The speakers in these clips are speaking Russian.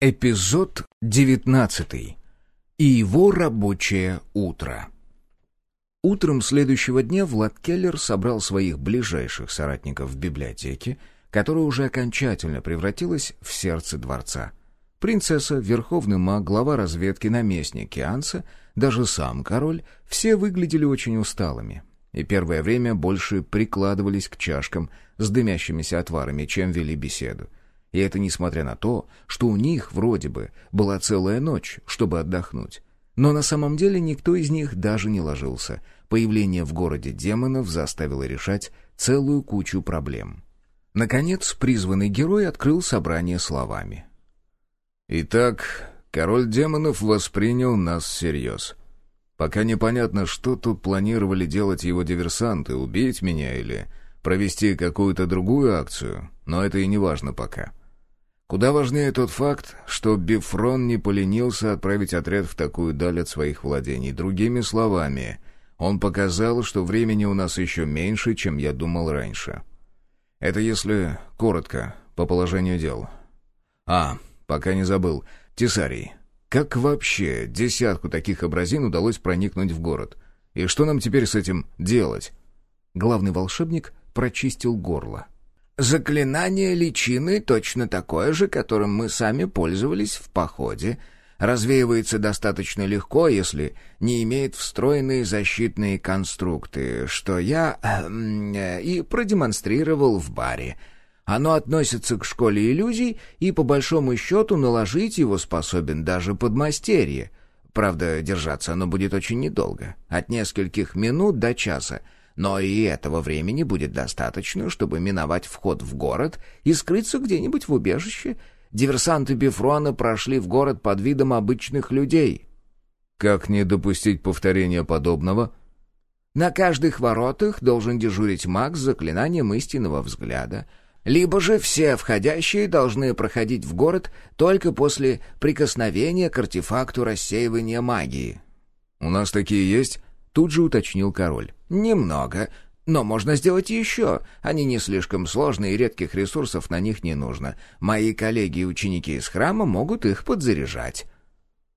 Эпизод девятнадцатый. И его рабочее утро. Утром следующего дня Влад Келлер собрал своих ближайших соратников в библиотеке, которая уже окончательно превратилась в сердце дворца. Принцесса, верховный маг, глава разведки, наместник Кианса, даже сам король, все выглядели очень усталыми. И первое время больше прикладывались к чашкам с дымящимися отварами, чем вели беседу. И это несмотря на то, что у них, вроде бы, была целая ночь, чтобы отдохнуть. Но на самом деле никто из них даже не ложился. Появление в городе демонов заставило решать целую кучу проблем. Наконец, призванный герой открыл собрание словами. «Итак, король демонов воспринял нас всерьез. Пока непонятно, что тут планировали делать его диверсанты, убить меня или провести какую-то другую акцию, но это и не важно пока. Куда важнее тот факт, что Бифрон не поленился отправить отряд в такую даль от своих владений. Другими словами, он показал, что времени у нас еще меньше, чем я думал раньше. Это если коротко, по положению дел. А, пока не забыл, Тесарий. Как вообще десятку таких образин удалось проникнуть в город? И что нам теперь с этим делать? Главный волшебник прочистил горло. Заклинание личины точно такое же, которым мы сами пользовались в походе. Развеивается достаточно легко, если не имеет встроенные защитные конструкты, что я э, и продемонстрировал в баре. Оно относится к школе иллюзий, и по большому счету наложить его способен даже подмастерье. Правда, держаться оно будет очень недолго, от нескольких минут до часа — но и этого времени будет достаточно, чтобы миновать вход в город и скрыться где-нибудь в убежище. Диверсанты Бифрона прошли в город под видом обычных людей. Как не допустить повторения подобного? На каждых воротах должен дежурить маг с заклинанием истинного взгляда. Либо же все входящие должны проходить в город только после прикосновения к артефакту рассеивания магии. «У нас такие есть?» — тут же уточнил король. «Немного. Но можно сделать еще. Они не слишком сложные, и редких ресурсов на них не нужно. Мои коллеги и ученики из храма могут их подзаряжать».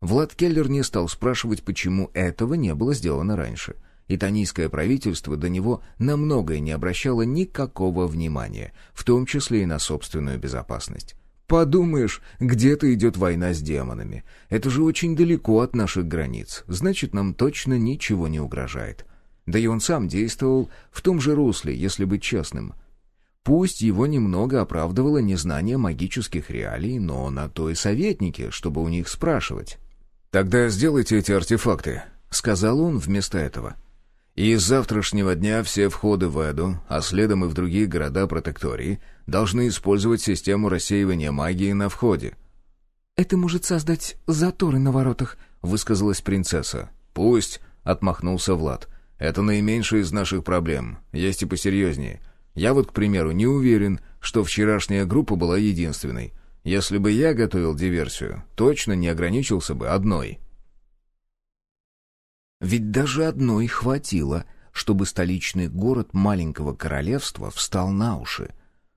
Влад Келлер не стал спрашивать, почему этого не было сделано раньше. Итанийское правительство до него на многое не обращало никакого внимания, в том числе и на собственную безопасность. Подумаешь, где-то идет война с демонами. Это же очень далеко от наших границ, значит, нам точно ничего не угрожает. Да и он сам действовал в том же русле, если быть честным. Пусть его немного оправдывало незнание магических реалий, но на то и советники, чтобы у них спрашивать. «Тогда сделайте эти артефакты», — сказал он вместо этого. «И с завтрашнего дня все входы в Эду, а следом и в другие города протектории, должны использовать систему рассеивания магии на входе». «Это может создать заторы на воротах», — высказалась принцесса. «Пусть», — отмахнулся Влад. Это наименьшая из наших проблем. Есть и посерьезнее. Я вот, к примеру, не уверен, что вчерашняя группа была единственной. Если бы я готовил диверсию, точно не ограничился бы одной. Ведь даже одной хватило, чтобы столичный город маленького королевства встал на уши.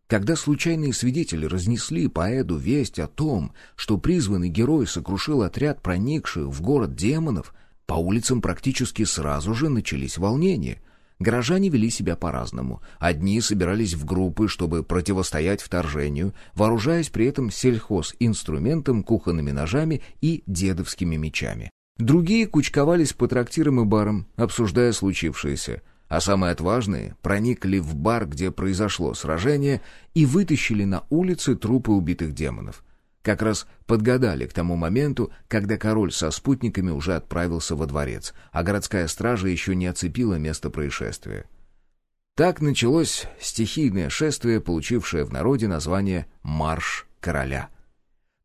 Когда случайные свидетели разнесли по Эду весть о том, что призванный герой сокрушил отряд проникших в город демонов, по улицам практически сразу же начались волнения. Горожане вели себя по-разному. Одни собирались в группы, чтобы противостоять вторжению, вооружаясь при этом сельхозинструментом, кухонными ножами и дедовскими мечами. Другие кучковались по трактирам и барам, обсуждая случившееся. А самые отважные проникли в бар, где произошло сражение, и вытащили на улицы трупы убитых демонов как раз подгадали к тому моменту, когда король со спутниками уже отправился во дворец, а городская стража еще не оцепила место происшествия. Так началось стихийное шествие, получившее в народе название «Марш короля».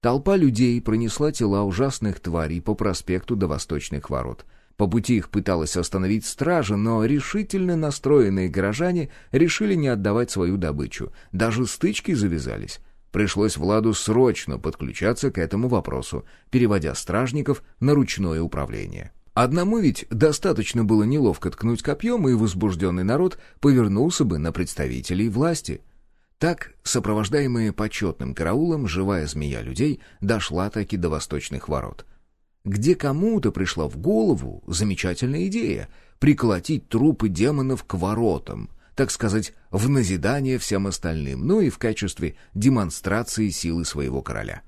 Толпа людей пронесла тела ужасных тварей по проспекту до восточных ворот. По пути их пыталась остановить стража, но решительно настроенные горожане решили не отдавать свою добычу. Даже стычки завязались. Пришлось Владу срочно подключаться к этому вопросу, переводя стражников на ручное управление. Одному ведь достаточно было неловко ткнуть копьем, и возбужденный народ повернулся бы на представителей власти. Так, сопровождаемые почетным караулом, живая змея людей дошла таки до восточных ворот. Где кому-то пришла в голову замечательная идея — приколотить трупы демонов к воротам, так сказать, в назидание всем остальным, ну и в качестве демонстрации силы своего короля.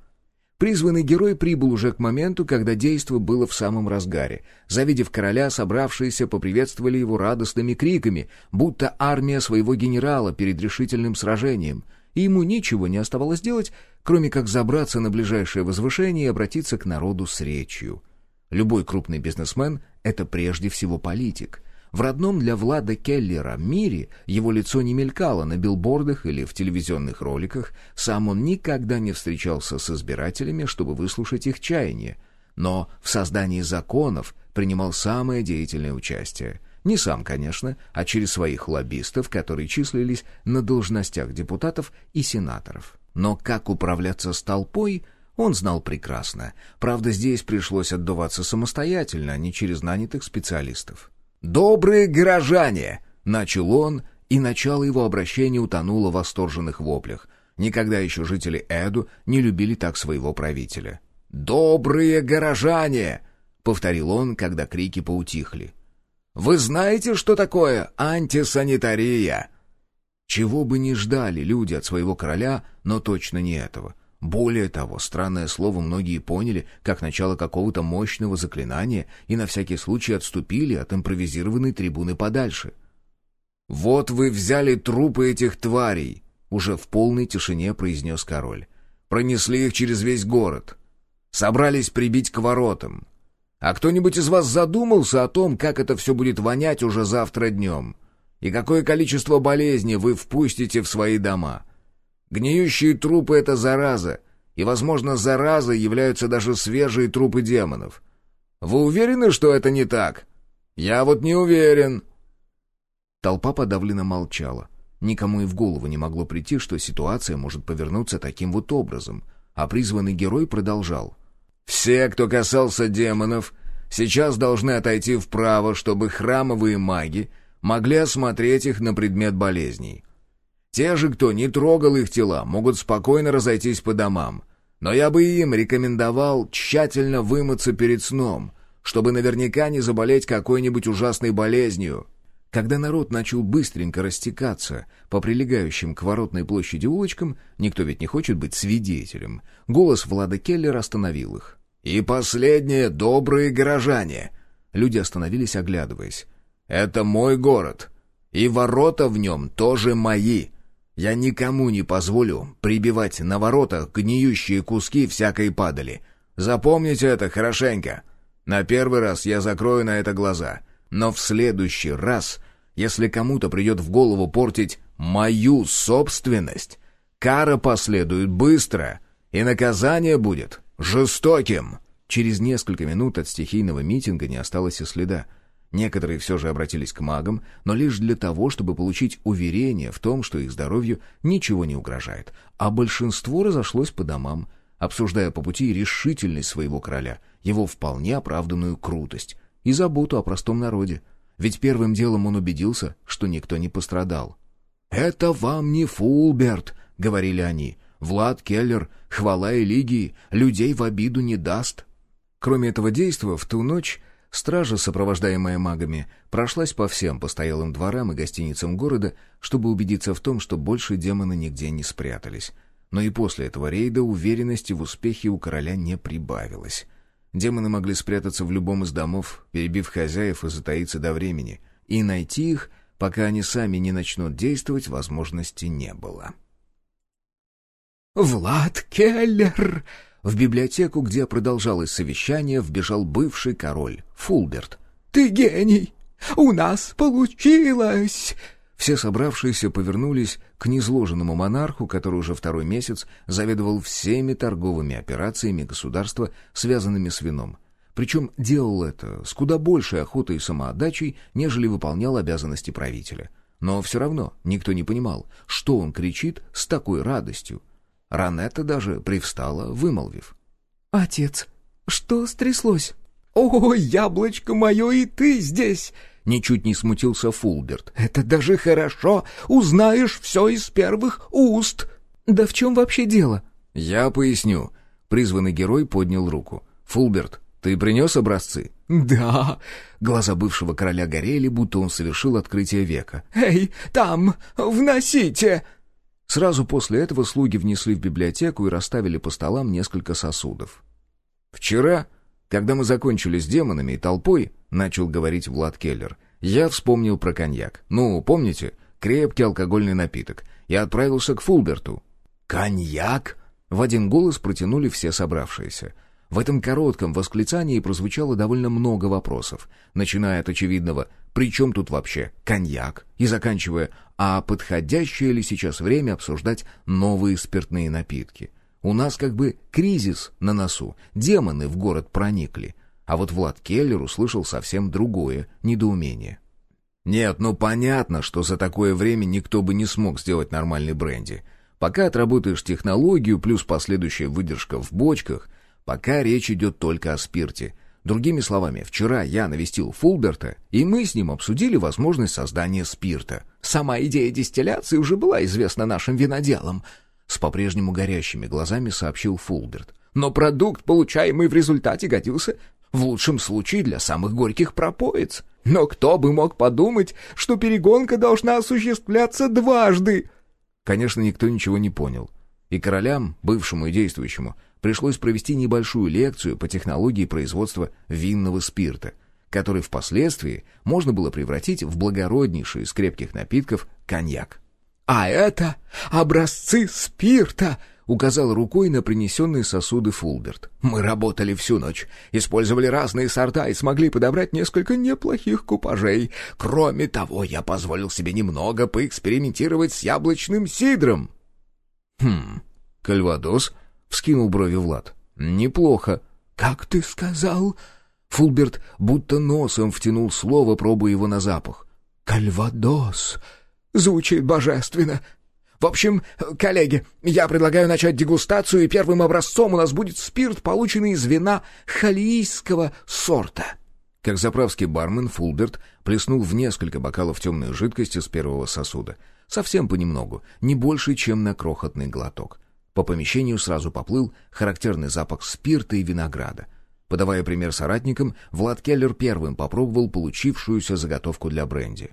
Призванный герой прибыл уже к моменту, когда действо было в самом разгаре. Завидев короля, собравшиеся поприветствовали его радостными криками, будто армия своего генерала перед решительным сражением, и ему ничего не оставалось делать, кроме как забраться на ближайшее возвышение и обратиться к народу с речью. Любой крупный бизнесмен — это прежде всего политик — в родном для Влада Келлера мире его лицо не мелькало на билбордах или в телевизионных роликах, сам он никогда не встречался с избирателями, чтобы выслушать их чаяния, но в создании законов принимал самое деятельное участие. Не сам, конечно, а через своих лоббистов, которые числились на должностях депутатов и сенаторов. Но как управляться с толпой – он знал прекрасно. Правда, здесь пришлось отдуваться самостоятельно, а не через нанятых специалистов. «Добрые горожане!» — начал он, и начало его обращения утонуло в восторженных воплях. Никогда еще жители Эду не любили так своего правителя. «Добрые горожане!» — повторил он, когда крики поутихли. «Вы знаете, что такое антисанитария?» Чего бы ни ждали люди от своего короля, но точно не этого. Более того, странное слово многие поняли как начало какого-то мощного заклинания и на всякий случай отступили от импровизированной трибуны подальше. «Вот вы взяли трупы этих тварей!» — уже в полной тишине произнес король. «Пронесли их через весь город. Собрались прибить к воротам. А кто-нибудь из вас задумался о том, как это все будет вонять уже завтра днем? И какое количество болезней вы впустите в свои дома?» Гниющие трупы — это зараза, и, возможно, заразой являются даже свежие трупы демонов. Вы уверены, что это не так? Я вот не уверен. Толпа подавленно молчала. Никому и в голову не могло прийти, что ситуация может повернуться таким вот образом. А призванный герой продолжал. «Все, кто касался демонов, сейчас должны отойти вправо, чтобы храмовые маги могли осмотреть их на предмет болезней. Те же, кто не трогал их тела, могут спокойно разойтись по домам. Но я бы им рекомендовал тщательно вымыться перед сном, чтобы наверняка не заболеть какой-нибудь ужасной болезнью. Когда народ начал быстренько растекаться по прилегающим к воротной площади улочкам, никто ведь не хочет быть свидетелем, голос Влада Келлера остановил их. «И последнее, добрые горожане!» Люди остановились, оглядываясь. «Это мой город, и ворота в нем тоже мои!» Я никому не позволю прибивать на воротах гниющие куски всякой падали. Запомните это хорошенько. На первый раз я закрою на это глаза. Но в следующий раз, если кому-то придет в голову портить мою собственность, кара последует быстро, и наказание будет жестоким». Через несколько минут от стихийного митинга не осталось и следа. Некоторые все же обратились к магам, но лишь для того, чтобы получить уверение в том, что их здоровью ничего не угрожает, а большинство разошлось по домам, обсуждая по пути решительность своего короля, его вполне оправданную крутость и заботу о простом народе. Ведь первым делом он убедился, что никто не пострадал. «Это вам не Фулберт», — говорили они. «Влад Келлер, хвала и лигии, людей в обиду не даст». Кроме этого действа, в ту ночь Стража, сопровождаемая магами, прошлась по всем постоялым дворам и гостиницам города, чтобы убедиться в том, что больше демоны нигде не спрятались. Но и после этого рейда уверенности в успехе у короля не прибавилось. Демоны могли спрятаться в любом из домов, перебив хозяев и затаиться до времени, и найти их, пока они сами не начнут действовать, возможности не было. «Влад Келлер!» В библиотеку, где продолжалось совещание, вбежал бывший король, Фулберт. «Ты гений! У нас получилось!» Все собравшиеся повернулись к незложенному монарху, который уже второй месяц заведовал всеми торговыми операциями государства, связанными с вином. Причем делал это с куда большей охотой и самоотдачей, нежели выполнял обязанности правителя. Но все равно никто не понимал, что он кричит с такой радостью, Ранетта даже привстала, вымолвив. «Отец, что стряслось?» «О, яблочко мое, и ты здесь!» Ничуть не смутился Фулберт. «Это даже хорошо! Узнаешь все из первых уст!» «Да в чем вообще дело?» «Я поясню». Призванный герой поднял руку. «Фулберт, ты принес образцы?» «Да». Глаза бывшего короля горели, будто он совершил открытие века. «Эй, там, вносите!» Сразу после этого слуги внесли в библиотеку и расставили по столам несколько сосудов. «Вчера, когда мы закончили с демонами и толпой», — начал говорить Влад Келлер, — «я вспомнил про коньяк. Ну, помните? Крепкий алкогольный напиток. Я отправился к Фулберту». «Коньяк?» — в один голос протянули все собравшиеся. В этом коротком восклицании прозвучало довольно много вопросов, начиная от очевидного «При чем тут вообще коньяк?» и заканчивая «А подходящее ли сейчас время обсуждать новые спиртные напитки?» У нас как бы кризис на носу, демоны в город проникли. А вот Влад Келлер услышал совсем другое недоумение. Нет, ну понятно, что за такое время никто бы не смог сделать нормальный бренди. Пока отработаешь технологию плюс последующая выдержка в бочках, пока речь идет только о спирте. Другими словами, вчера я навестил Фулберта, и мы с ним обсудили возможность создания спирта. Сама идея дистилляции уже была известна нашим виноделам — с по-прежнему горящими глазами сообщил Фулберт. «Но продукт, получаемый в результате, годился в лучшем случае для самых горьких пропоиц. Но кто бы мог подумать, что перегонка должна осуществляться дважды?» Конечно, никто ничего не понял. И королям, бывшему и действующему, пришлось провести небольшую лекцию по технологии производства винного спирта, который впоследствии можно было превратить в благороднейший из крепких напитков коньяк. «А это образцы спирта!» — указал рукой на принесенные сосуды Фулберт. «Мы работали всю ночь, использовали разные сорта и смогли подобрать несколько неплохих купажей. Кроме того, я позволил себе немного поэкспериментировать с яблочным сидром». «Хм, кальвадос?» — вскинул брови Влад. «Неплохо». «Как ты сказал?» Фулберт будто носом втянул слово, пробуя его на запах. «Кальвадос!» Звучит божественно. В общем, коллеги, я предлагаю начать дегустацию, и первым образцом у нас будет спирт, полученный из вина халийского сорта. Как заправский бармен Фулберт плеснул в несколько бокалов темной жидкости с первого сосуда. Совсем понемногу, не больше, чем на крохотный глоток. По помещению сразу поплыл характерный запах спирта и винограда. Подавая пример соратникам, Влад Келлер первым попробовал получившуюся заготовку для бренди.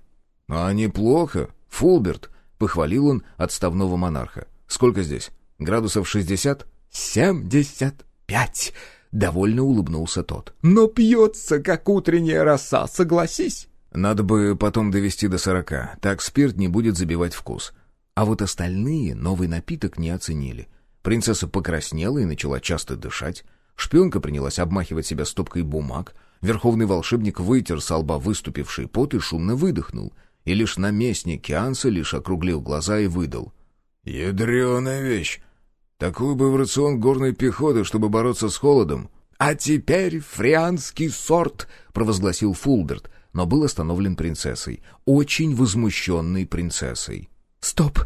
«А неплохо», «Фулберт», — похвалил он отставного монарха. «Сколько здесь? Градусов шестьдесят?» «Семьдесят пять», — довольно улыбнулся тот. «Но пьется, как утренняя роса, согласись». «Надо бы потом довести до сорока, так спирт не будет забивать вкус». А вот остальные новый напиток не оценили. Принцесса покраснела и начала часто дышать. Шпионка принялась обмахивать себя стопкой бумаг. Верховный волшебник вытер с лба выступивший пот и шумно выдохнул — и лишь наместник Кианса лишь округлил глаза и выдал. «Ядреная вещь! Такую бы в рацион горной пехоты, чтобы бороться с холодом!» «А теперь фрианский сорт!» — провозгласил Фулберт, но был остановлен принцессой, очень возмущенной принцессой. «Стоп!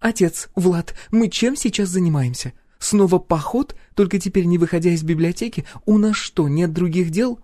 Отец, Влад, мы чем сейчас занимаемся? Снова поход, только теперь не выходя из библиотеки? У нас что, нет других дел?»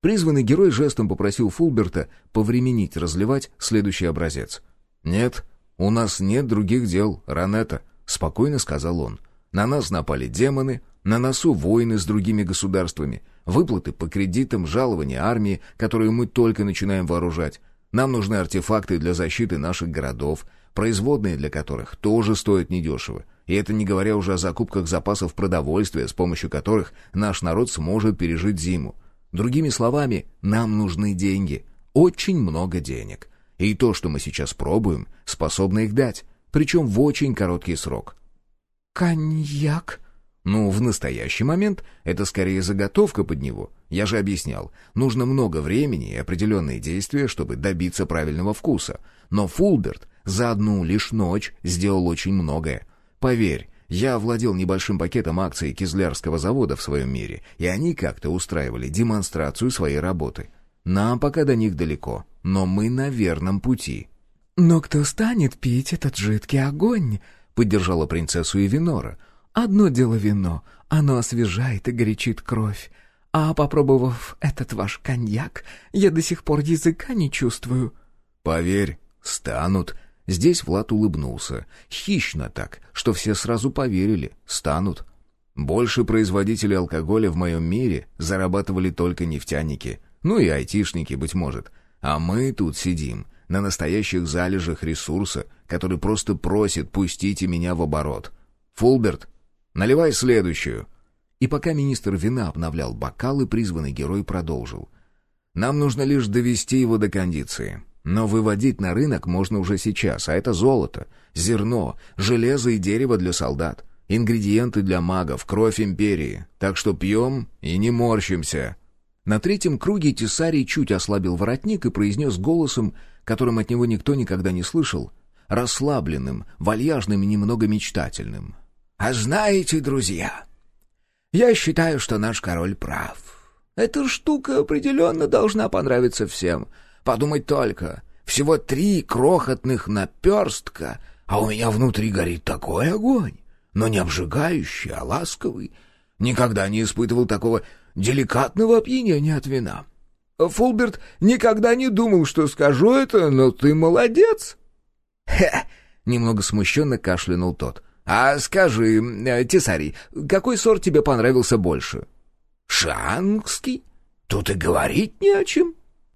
Призванный герой жестом попросил Фулберта повременить разливать следующий образец. «Нет, у нас нет других дел, Ранета», — спокойно сказал он. «На нас напали демоны, на носу войны с другими государствами, выплаты по кредитам, жалования армии, которые мы только начинаем вооружать. Нам нужны артефакты для защиты наших городов, производные для которых тоже стоят недешево. И это не говоря уже о закупках запасов продовольствия, с помощью которых наш народ сможет пережить зиму. Другими словами, нам нужны деньги. Очень много денег. И то, что мы сейчас пробуем, способно их дать. Причем в очень короткий срок. «Коньяк?» Ну, в настоящий момент это скорее заготовка под него. Я же объяснял, нужно много времени и определенные действия, чтобы добиться правильного вкуса. Но Фулберт за одну лишь ночь сделал очень многое. Поверь, я владел небольшим пакетом акций Кизлярского завода в своем мире, и они как-то устраивали демонстрацию своей работы. Нам пока до них далеко, но мы на верном пути». «Но кто станет пить этот жидкий огонь?» — поддержала принцессу Эвинора. «Одно дело вино, оно освежает и горячит кровь. А попробовав этот ваш коньяк, я до сих пор языка не чувствую». «Поверь, станут». Здесь Влад улыбнулся. Хищно так, что все сразу поверили. Станут. Больше производителей алкоголя в моем мире зарабатывали только нефтяники. Ну и айтишники, быть может. А мы тут сидим, на настоящих залежах ресурса, который просто просит «пустите меня в оборот». «Фулберт, наливай следующую». И пока министр вина обновлял бокалы, призванный герой продолжил. «Нам нужно лишь довести его до кондиции. Но выводить на рынок можно уже сейчас, а это золото, зерно, железо и дерево для солдат, ингредиенты для магов, кровь империи. Так что пьем и не морщимся». На третьем круге Тесарий чуть ослабил воротник и произнес голосом, которым от него никто никогда не слышал, расслабленным, вальяжным и немного мечтательным. «А знаете, друзья, я считаю, что наш король прав. Эта штука определенно должна понравиться всем. Подумать только, всего три крохотных наперстка, а у меня внутри горит такой огонь, но не обжигающий, а ласковый. Никогда не испытывал такого деликатного опьянения от вина. Фулберт никогда не думал, что скажу это, но ты молодец. Хе! Немного смущенно кашлянул тот. А скажи, э, Тесарий, какой сорт тебе понравился больше? Шангский? Тут и говорить не о чем.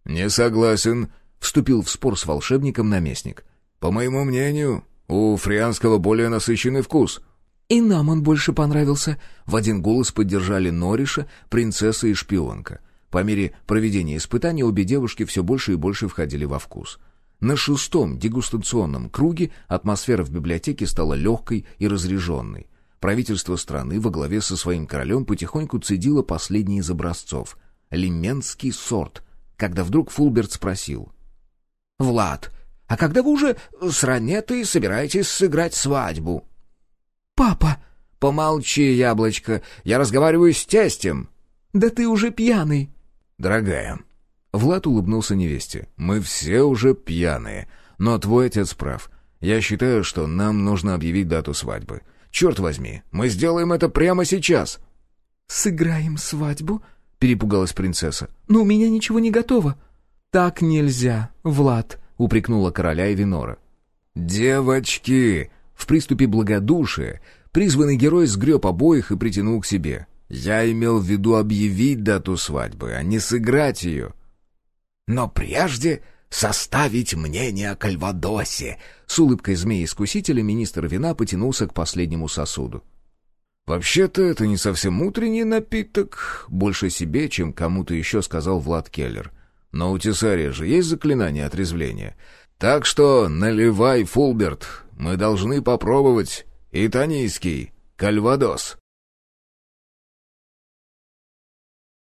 Не согласен, вступил в спор с волшебником наместник. По моему мнению, у фрианского более насыщенный вкус. «И нам он больше понравился», — в один голос поддержали Нориша, принцесса и шпионка. По мере проведения испытаний обе девушки все больше и больше входили во вкус. На шестом дегустационном круге атмосфера в библиотеке стала легкой и разреженной. Правительство страны во главе со своим королем потихоньку цедило последний из образцов — лименский сорт, когда вдруг Фулберт спросил. «Влад, а когда вы уже с ранетой собираетесь сыграть свадьбу?» «Папа!» «Помолчи, яблочко, я разговариваю с тестем». «Да ты уже пьяный». «Дорогая». Влад улыбнулся невесте. «Мы все уже пьяные. Но твой отец прав. Я считаю, что нам нужно объявить дату свадьбы. Черт возьми, мы сделаем это прямо сейчас». «Сыграем свадьбу?» — перепугалась принцесса. «Но у меня ничего не готово». «Так нельзя, Влад», — упрекнула короля Эвинора. «Девочки!» В приступе благодушия призванный герой сгреб обоих и притянул к себе. «Я имел в виду объявить дату свадьбы, а не сыграть ее». «Но прежде составить мнение о Кальвадосе!» С улыбкой змеи-искусителя министр вина потянулся к последнему сосуду. «Вообще-то это не совсем утренний напиток, больше себе, чем кому-то еще», — сказал Влад Келлер. «Но у Тесария же есть заклинание отрезвления. Так что наливай, Фулберт, мы должны попробовать итанийский кальвадос».